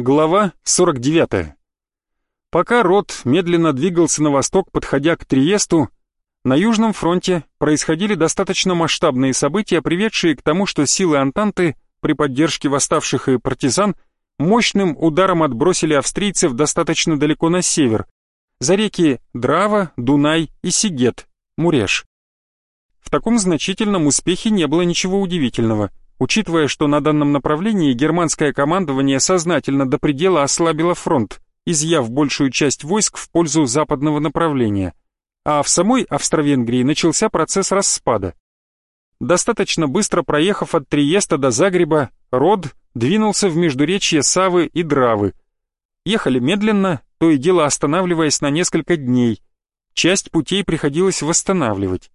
Глава 49. Пока рот медленно двигался на восток, подходя к Триесту, на Южном фронте происходили достаточно масштабные события, приведшие к тому, что силы Антанты при поддержке восставших и партизан мощным ударом отбросили австрийцев достаточно далеко на север, за реки Драва, Дунай и Сигет, Муреш. В таком значительном успехе не было ничего удивительного – учитывая, что на данном направлении германское командование сознательно до предела ослабило фронт, изъяв большую часть войск в пользу западного направления, а в самой Австро-Венгрии начался процесс распада. Достаточно быстро проехав от Триеста до Загреба, Род двинулся в междуречье Савы и Дравы. Ехали медленно, то и дело останавливаясь на несколько дней. Часть путей приходилось восстанавливать.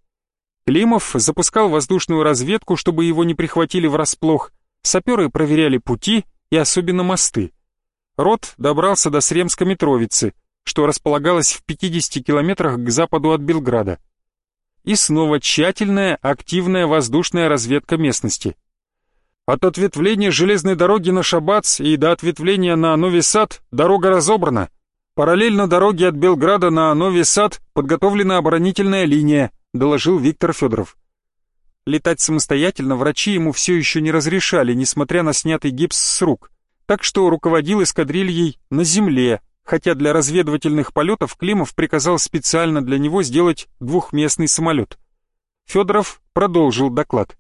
Климов запускал воздушную разведку, чтобы его не прихватили врасплох. Саперы проверяли пути и особенно мосты. Рот добрался до Сремска-Митровицы, что располагалось в 50 километрах к западу от Белграда. И снова тщательная, активная воздушная разведка местности. От ответвления железной дороги на Шабац и до ответвления на Нови Сад дорога разобрана. Параллельно дороге от Белграда на Нови Сад подготовлена оборонительная линия, доложил Виктор Федоров. Летать самостоятельно врачи ему все еще не разрешали, несмотря на снятый гипс с рук, так что руководил эскадрильей на земле, хотя для разведывательных полетов Климов приказал специально для него сделать двухместный самолет. Федоров продолжил доклад.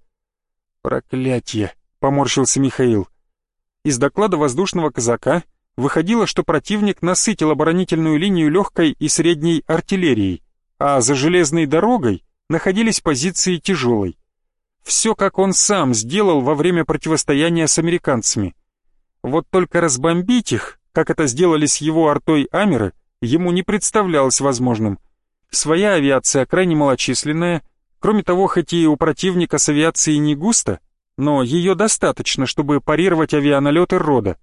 «Проклятье!» — поморщился Михаил. Из доклада воздушного казака выходило, что противник насытил оборонительную линию легкой и средней артиллерией а за железной дорогой находились позиции тяжелой. Все как он сам сделал во время противостояния с американцами. Вот только разбомбить их, как это сделали с его артой Амеры, ему не представлялось возможным. Своя авиация крайне малочисленная, кроме того, хоть и у противника с авиацией не густо, но ее достаточно, чтобы парировать авианалеты рода.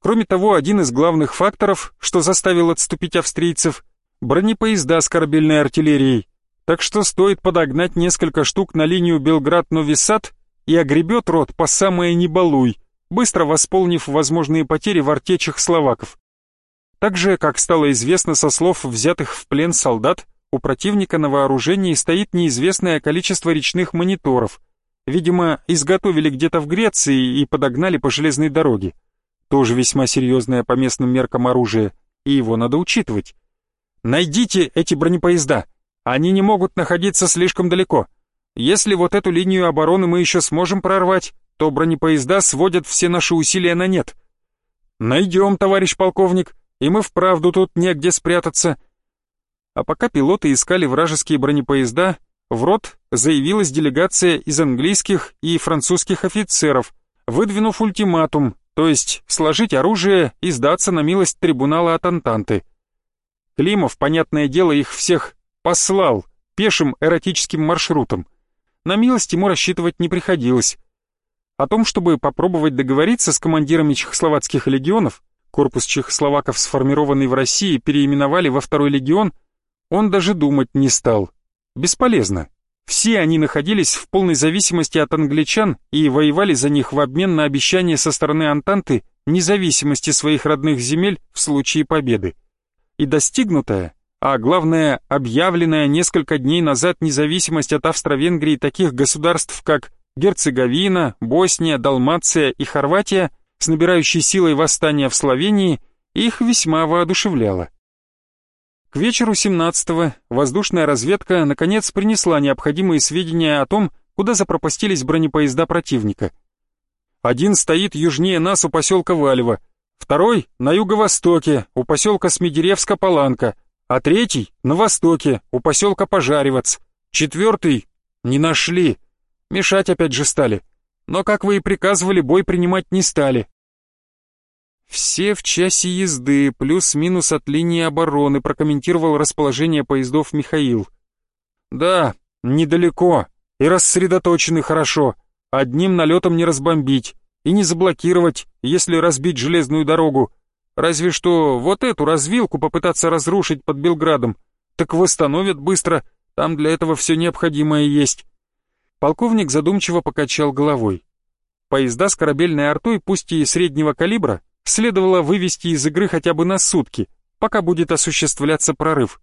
Кроме того, один из главных факторов, что заставил отступить австрийцев, бронепоезда с корабельной артиллерией, так что стоит подогнать несколько штук на линию Белград-Нови Сад и огребет рот по самое не балуй, быстро восполнив возможные потери в артечах словаков. Также, как стало известно со слов взятых в плен солдат, у противника на вооружении стоит неизвестное количество речных мониторов. Видимо, изготовили где-то в Греции и подогнали по железной дороге. Тоже весьма серьезное по местным меркам оружие, и его надо учитывать. Найдите эти бронепоезда. Они не могут находиться слишком далеко. Если вот эту линию обороны мы еще сможем прорвать, то бронепоезда сводят все наши усилия на нет. Найдем, товарищ полковник, и мы вправду тут негде спрятаться. А пока пилоты искали вражеские бронепоезда, в рот заявилась делегация из английских и французских офицеров, выдвинув ультиматум, то есть сложить оружие и сдаться на милость трибунала от Антанты. Климов, понятное дело, их всех послал пешим эротическим маршрутом. На милость ему рассчитывать не приходилось. О том, чтобы попробовать договориться с командирами чехословацких легионов, корпус чехословаков, сформированный в России, переименовали во второй легион, он даже думать не стал. Бесполезно. Все они находились в полной зависимости от англичан и воевали за них в обмен на обещание со стороны Антанты независимости своих родных земель в случае победы и достигнутая, а главное, объявленная несколько дней назад независимость от Австро-Венгрии таких государств, как Герцеговина, Босния, Далмация и Хорватия, с набирающей силой восстания в Словении, их весьма воодушевляла. К вечеру 17-го воздушная разведка наконец принесла необходимые сведения о том, куда запропастились бронепоезда противника. Один стоит южнее нас у поселка Валево, второй — на юго-востоке, у поселка Смедеревска-Паланка, а третий — на востоке, у поселка Пожаревец. Четвертый — не нашли. Мешать опять же стали. Но, как вы и приказывали, бой принимать не стали. «Все в часе езды, плюс-минус от линии обороны», прокомментировал расположение поездов Михаил. «Да, недалеко, и рассредоточены хорошо. Одним налетом не разбомбить и не заблокировать, если разбить железную дорогу. Разве что вот эту развилку попытаться разрушить под Белградом. Так восстановят быстро, там для этого все необходимое есть. Полковник задумчиво покачал головой. Поезда с корабельной артой, пусть и среднего калибра, следовало вывести из игры хотя бы на сутки, пока будет осуществляться прорыв.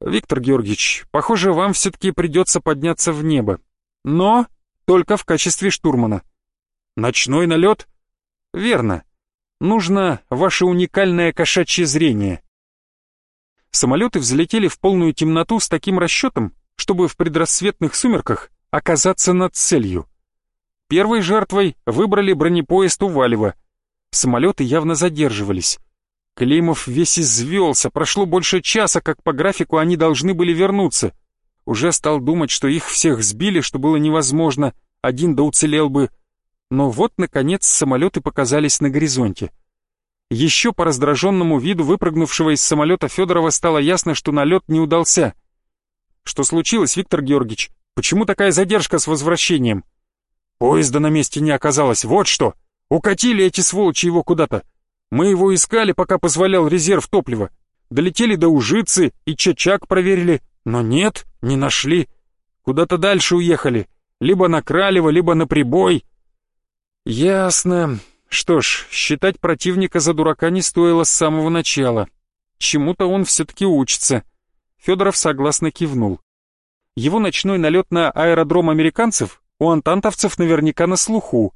Виктор Георгиевич, похоже, вам все-таки придется подняться в небо. Но только в качестве штурмана. Ночной налет? Верно. Нужно ваше уникальное кошачье зрение. Самолеты взлетели в полную темноту с таким расчетом, чтобы в предрассветных сумерках оказаться над целью. Первой жертвой выбрали бронепоезд Увалева. Самолеты явно задерживались. Климов весь извелся, прошло больше часа, как по графику они должны были вернуться. Уже стал думать, что их всех сбили, что было невозможно, один да уцелел бы. Но вот, наконец, самолеты показались на горизонте. Еще по раздраженному виду выпрыгнувшего из самолета Федорова стало ясно, что налет не удался. «Что случилось, Виктор Георгиевич? Почему такая задержка с возвращением?» «Поезда на месте не оказалось, вот что! Укатили эти сволочи его куда-то!» Мы его искали, пока позволял резерв топлива. Долетели до Ужицы и Чачак проверили, но нет, не нашли. Куда-то дальше уехали, либо на Кралево, либо на Прибой. Ясно. Что ж, считать противника за дурака не стоило с самого начала. Чему-то он все-таки учится. Федоров согласно кивнул. Его ночной налет на аэродром американцев у антантовцев наверняка на слуху,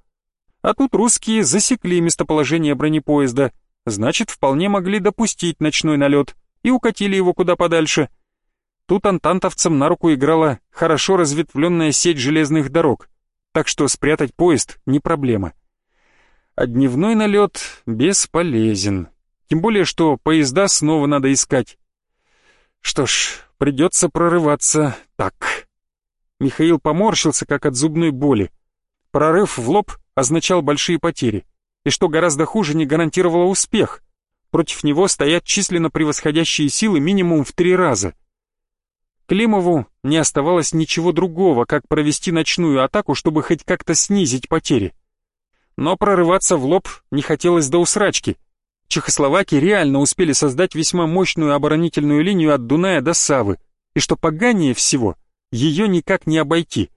а тут русские засекли местоположение бронепоезда, значит, вполне могли допустить ночной налет и укатили его куда подальше. Тут антантовцам на руку играла хорошо разветвленная сеть железных дорог, так что спрятать поезд не проблема. А дневной налет бесполезен, тем более, что поезда снова надо искать. Что ж, придется прорываться так. Михаил поморщился, как от зубной боли. Прорыв в лоб означал большие потери, и что гораздо хуже не гарантировало успех. Против него стоят численно превосходящие силы минимум в три раза. Климову не оставалось ничего другого, как провести ночную атаку, чтобы хоть как-то снизить потери. Но прорываться в лоб не хотелось до усрачки. Чехословаки реально успели создать весьма мощную оборонительную линию от Дуная до Савы, и что поганее всего, ее никак не обойти.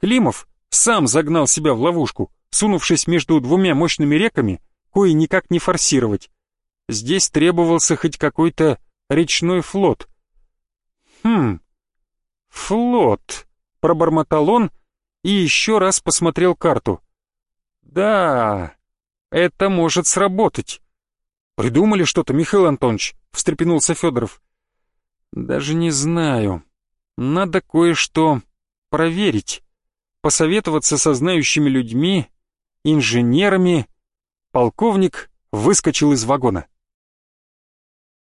Климов сам загнал себя в ловушку, сунувшись между двумя мощными реками, кои никак не форсировать. Здесь требовался хоть какой-то речной флот. «Хм, флот», — пробормотал он и еще раз посмотрел карту. «Да, это может сработать». «Придумали что-то, Михаил Антонович?» — встрепенулся Федоров. «Даже не знаю. Надо кое-что проверить» посоветоваться со знающими людьми, инженерами, полковник выскочил из вагона.